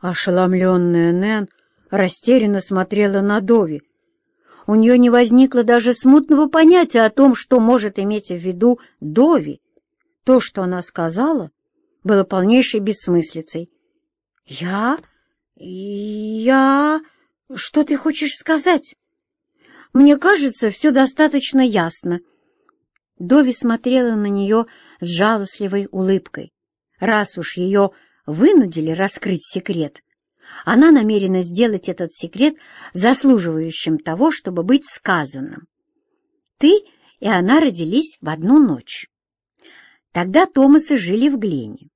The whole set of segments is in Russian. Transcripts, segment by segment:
Ошеломленная Нэн растерянно смотрела на Дови. У нее не возникло даже смутного понятия о том, что может иметь в виду Дови. То, что она сказала, было полнейшей бессмыслицей. «Я? Я? Что ты хочешь сказать?» «Мне кажется, все достаточно ясно». Дови смотрела на нее с жалостливой улыбкой. Раз уж ее вынудили раскрыть секрет, она намерена сделать этот секрет заслуживающим того, чтобы быть сказанным. Ты и она родились в одну ночь. Тогда Томасы жили в Глене.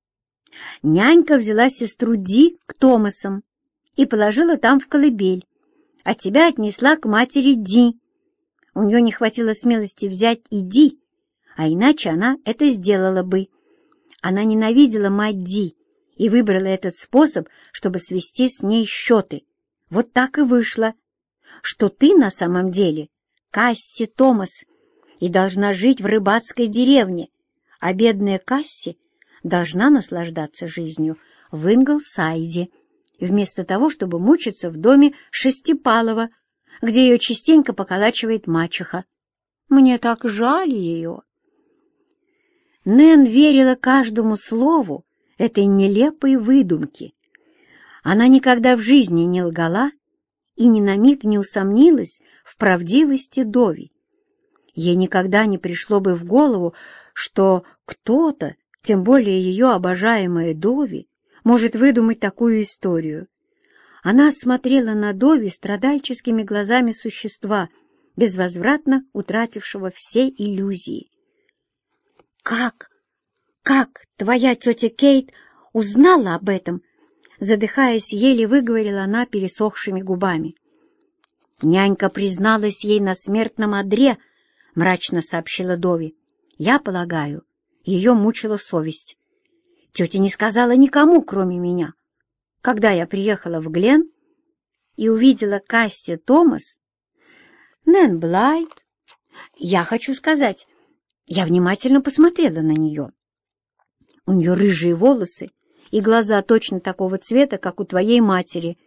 Нянька взяла сестру Ди к Томасам и положила там в колыбель, а тебя отнесла к матери Ди. У нее не хватило смелости взять и Ди, а иначе она это сделала бы. Она ненавидела мать Ди и выбрала этот способ, чтобы свести с ней счеты. Вот так и вышло, что ты на самом деле Касси Томас и должна жить в рыбацкой деревне, а бедная Касси должна наслаждаться жизнью в Инглсайде, вместо того, чтобы мучиться в доме Шестипалова, где ее частенько поколачивает мачеха. Мне так жаль ее. Нэн верила каждому слову этой нелепой выдумки. Она никогда в жизни не лгала и ни на миг не усомнилась в правдивости Дови. Ей никогда не пришло бы в голову, что кто-то тем более ее обожаемая Дови может выдумать такую историю. Она смотрела на Дови страдальческими глазами существа, безвозвратно утратившего все иллюзии. «Как? Как твоя тетя Кейт узнала об этом?» Задыхаясь, еле выговорила она пересохшими губами. «Нянька призналась ей на смертном одре», — мрачно сообщила Дови. «Я полагаю, ее мучила совесть. Тетя не сказала никому, кроме меня. Когда я приехала в Глен и увидела Касти Томас, Нэн Блайт, я хочу сказать, я внимательно посмотрела на нее. У нее рыжие волосы и глаза точно такого цвета, как у твоей матери,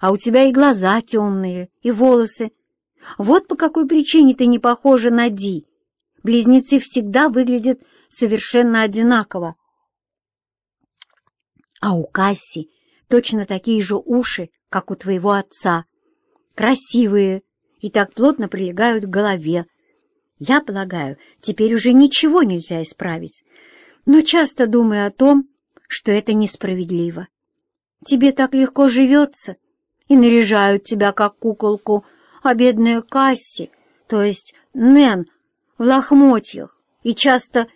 а у тебя и глаза темные, и волосы. Вот по какой причине ты не похожа на Ди. Близнецы всегда выглядят совершенно одинаково. А у Касси точно такие же уши, как у твоего отца. Красивые и так плотно прилегают к голове. Я полагаю, теперь уже ничего нельзя исправить, но часто думаю о том, что это несправедливо. Тебе так легко живется, и наряжают тебя как куколку, а бедная Касси, то есть Нэн, в лохмотьях, и часто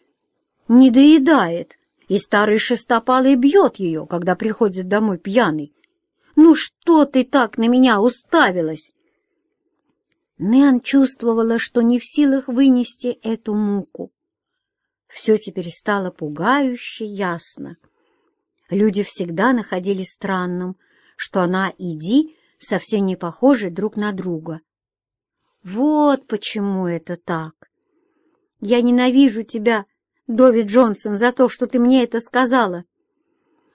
не доедает, и старый шестопалый бьет ее, когда приходит домой пьяный. Ну что ты так на меня уставилась? Нэн чувствовала, что не в силах вынести эту муку. Все теперь стало пугающе ясно. Люди всегда находили странным, что она и Ди совсем не похожи друг на друга. Вот почему это так. Я ненавижу тебя, Дови Джонсон, за то, что ты мне это сказала.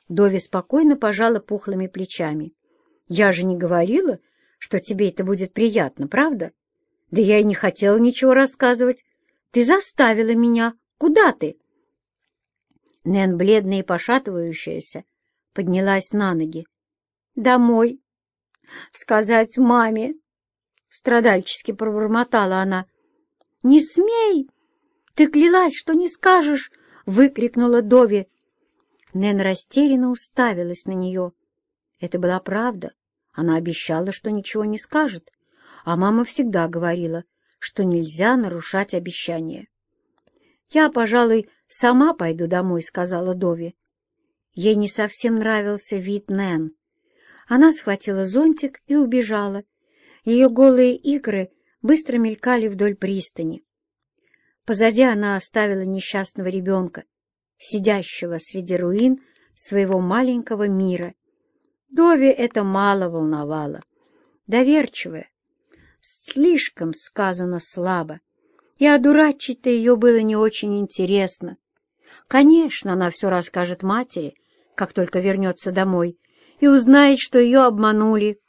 Дови спокойно пожала пухлыми плечами. Я же не говорила, что тебе это будет приятно, правда? Да я и не хотела ничего рассказывать. Ты заставила меня. Куда ты? Нэн, бледная и пошатывающаяся, поднялась на ноги. «Домой. Сказать маме!» Страдальчески пробормотала она. «Не смей!» «Ты клялась, что не скажешь!» — выкрикнула Дови. Нэн растерянно уставилась на нее. Это была правда. Она обещала, что ничего не скажет, а мама всегда говорила, что нельзя нарушать обещания. «Я, пожалуй, сама пойду домой», — сказала Дови. Ей не совсем нравился вид Нэн. Она схватила зонтик и убежала. Ее голые икры быстро мелькали вдоль пристани. Позади она оставила несчастного ребенка, сидящего среди руин своего маленького мира. Дови это мало волновало. Доверчивая, слишком сказано слабо, и одурачить-то ее было не очень интересно. Конечно, она все расскажет матери, как только вернется домой, и узнает, что ее обманули.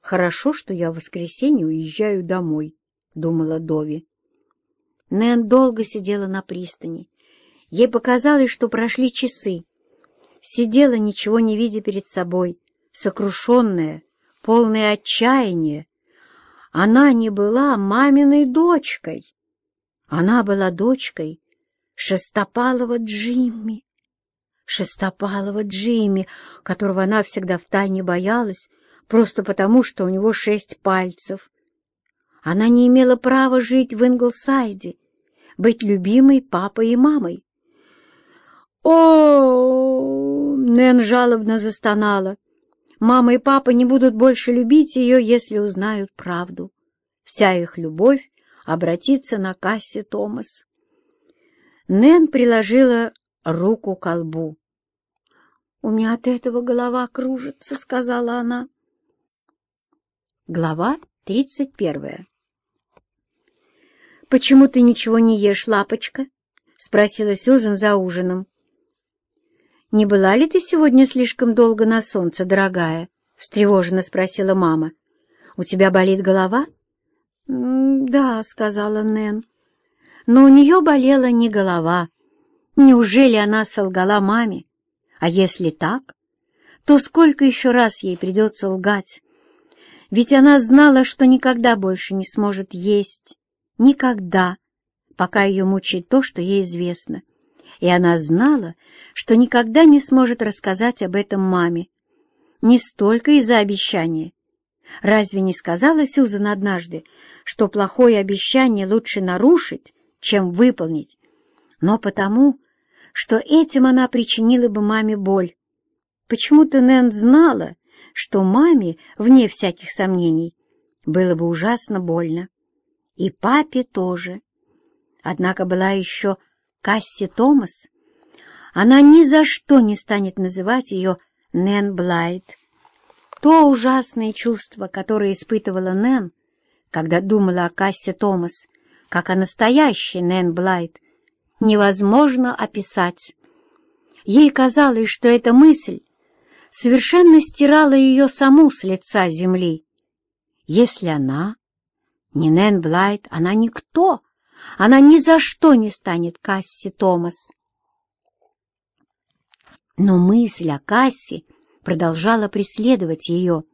«Хорошо, что я в воскресенье уезжаю домой», — думала Дови. Нэн долго сидела на пристани. Ей показалось, что прошли часы. Сидела, ничего не видя перед собой, сокрушенная, полная отчаяния. Она не была маминой дочкой. Она была дочкой Шестопалова Джимми. Шестопалова Джимми, которого она всегда втайне боялась, просто потому, что у него шесть пальцев. Она не имела права жить в Инглсайде, быть любимой папой и мамой. О, Нэн жалобно застонала. Мама и папа не будут больше любить ее, если узнают правду. Вся их любовь обратится на Касси Томас. Нэн приложила руку к колбу. «У меня от этого голова кружится», — сказала она. Глава тридцать первая «Почему ты ничего не ешь, лапочка?» — спросила Сюзан за ужином. «Не была ли ты сегодня слишком долго на солнце, дорогая?» — встревоженно спросила мама. «У тебя болит голова?» «Да», — сказала Нэн. Но у нее болела не голова. Неужели она солгала маме? А если так, то сколько еще раз ей придется лгать? Ведь она знала, что никогда больше не сможет есть. Никогда, пока ее мучает то, что ей известно. И она знала, что никогда не сможет рассказать об этом маме. Не столько из-за обещания. Разве не сказала Сюзан однажды, что плохое обещание лучше нарушить, чем выполнить, но потому, что этим она причинила бы маме боль. Почему-то Нэн знала, что маме, вне всяких сомнений, было бы ужасно больно. И папе тоже. Однако была еще Касси Томас. Она ни за что не станет называть ее Нэн Блайт. То ужасное чувство, которое испытывала Нэн, когда думала о Кассе Томас, как о настоящей Нэн Блайт, невозможно описать. Ей казалось, что эта мысль совершенно стирала ее саму с лица земли. Если она не Нэн Блайт, она никто, она ни за что не станет Касси Томас. Но мысль о Касси продолжала преследовать ее.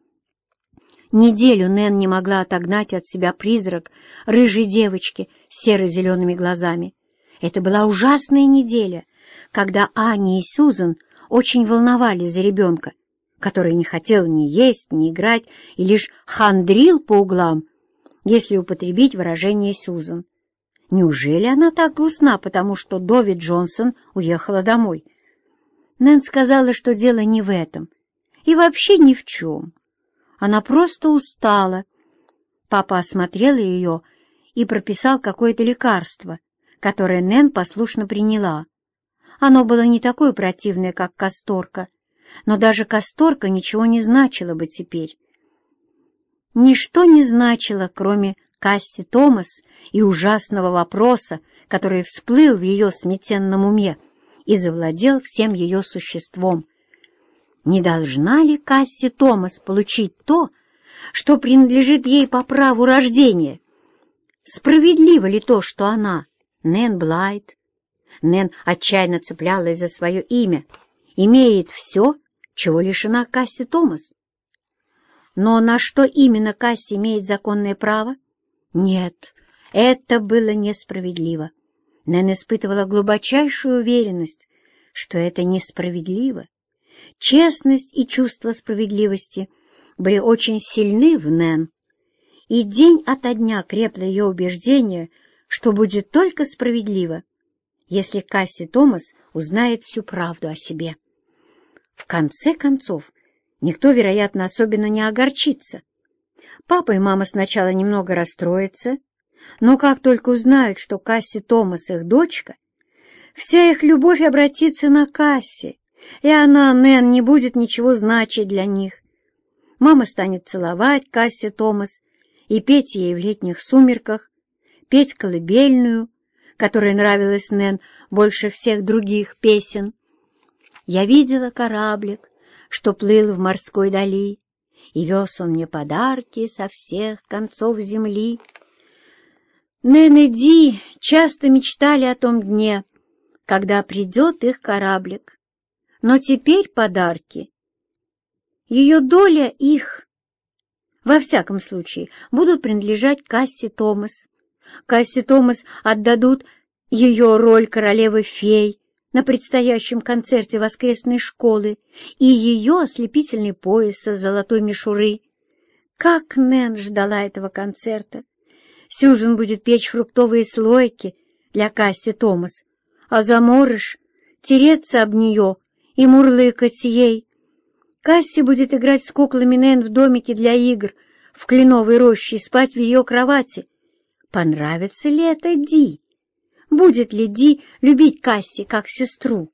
Неделю Нэн не могла отогнать от себя призрак рыжей девочки с серо-зелеными глазами. Это была ужасная неделя, когда Аня и Сюзан очень волновались за ребенка, который не хотел ни есть, ни играть и лишь хандрил по углам, если употребить выражение Сюзан. Неужели она так грустна, потому что Дови Джонсон уехала домой? Нэн сказала, что дело не в этом и вообще ни в чем. Она просто устала. Папа осмотрел ее и прописал какое-то лекарство, которое Нэн послушно приняла. Оно было не такое противное, как касторка, но даже касторка ничего не значила бы теперь. Ничто не значило, кроме Касси Томас и ужасного вопроса, который всплыл в ее сметенном уме и завладел всем ее существом. Не должна ли Касси Томас получить то, что принадлежит ей по праву рождения? Справедливо ли то, что она Нэн Блайт. Нэн отчаянно цеплялась за свое имя. Имеет все, чего лишена Касси Томас. Но на что именно Касси имеет законное право? Нет, это было несправедливо. Нэн испытывала глубочайшую уверенность, что это несправедливо. Честность и чувство справедливости были очень сильны в Нэн, и день ото дня крепло ее убеждение — что будет только справедливо, если Касси Томас узнает всю правду о себе. В конце концов, никто, вероятно, особенно не огорчится. Папа и мама сначала немного расстроятся, но как только узнают, что Касси Томас их дочка, вся их любовь обратится на Касси, и она, Нэн, не будет ничего значить для них. Мама станет целовать Касси Томас и петь ей в летних сумерках, петь колыбельную, которая нравилась Нэн больше всех других песен. Я видела кораблик, что плыл в морской дали, и вез он мне подарки со всех концов земли. Нэн и Ди часто мечтали о том дне, когда придет их кораблик. Но теперь подарки. Ее доля их, во всяком случае, будут принадлежать Касси Томас. Касси Томас отдадут ее роль королевы-фей на предстоящем концерте воскресной школы и ее ослепительный пояс с золотой мишуры. Как Нэн ждала этого концерта! Сьюзен будет печь фруктовые слойки для Касси Томас, а заморыш тереться об нее и мурлыкать ей. Касси будет играть с куклами Нэн в домике для игр в кленовой роще и спать в ее кровати. Понравится ли это Ди? Будет ли Ди любить Касси как сестру?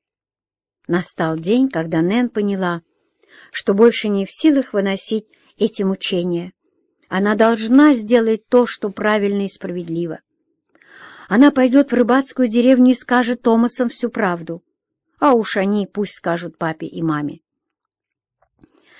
Настал день, когда Нэн поняла, что больше не в силах выносить эти мучения. Она должна сделать то, что правильно и справедливо. Она пойдет в рыбацкую деревню и скажет Томасам всю правду. А уж они пусть скажут папе и маме.